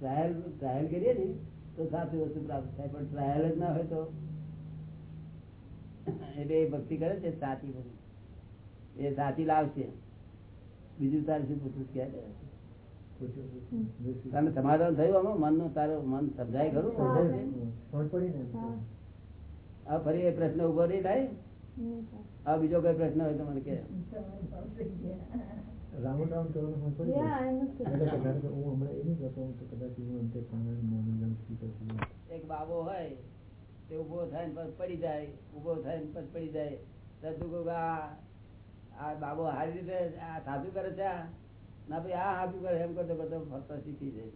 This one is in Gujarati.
ટ્રાયલ ટ્રાયલ કરીએ ને તો સાચી વસ્તુ પ્રાપ્ત થાય પણ ટ્રાયલ જ ના હોય તો. એટલે એ ભક્તિ કરે છે સાચી ભક્તિ. એ સાચી લાવશે. બીજું તારે શું પૂછવું કે તમે સમાધાન થયું આમાં? મનનું તારું મન સમજાય ખરું? આ ફરી એ પ્રશ્ન ઊભો નહીં થાય? આ બીજો કઈ પ્રશ્ન હોય તો મને કે રાઉન્ડ રાઉન્ડ કરવાનું હું હમણાં એ નહીં કરતો બાબો હોય તે ઊભો થાય પછી પડી જાય ઊભો થાય પછી પડી જાય. કહું આ બાબો હારી રીતે, આ સાધુ કરે છે ના ભાઈ, આ સાધુ કરે એમ કરતો કરતો ફરતા શીખી જાય.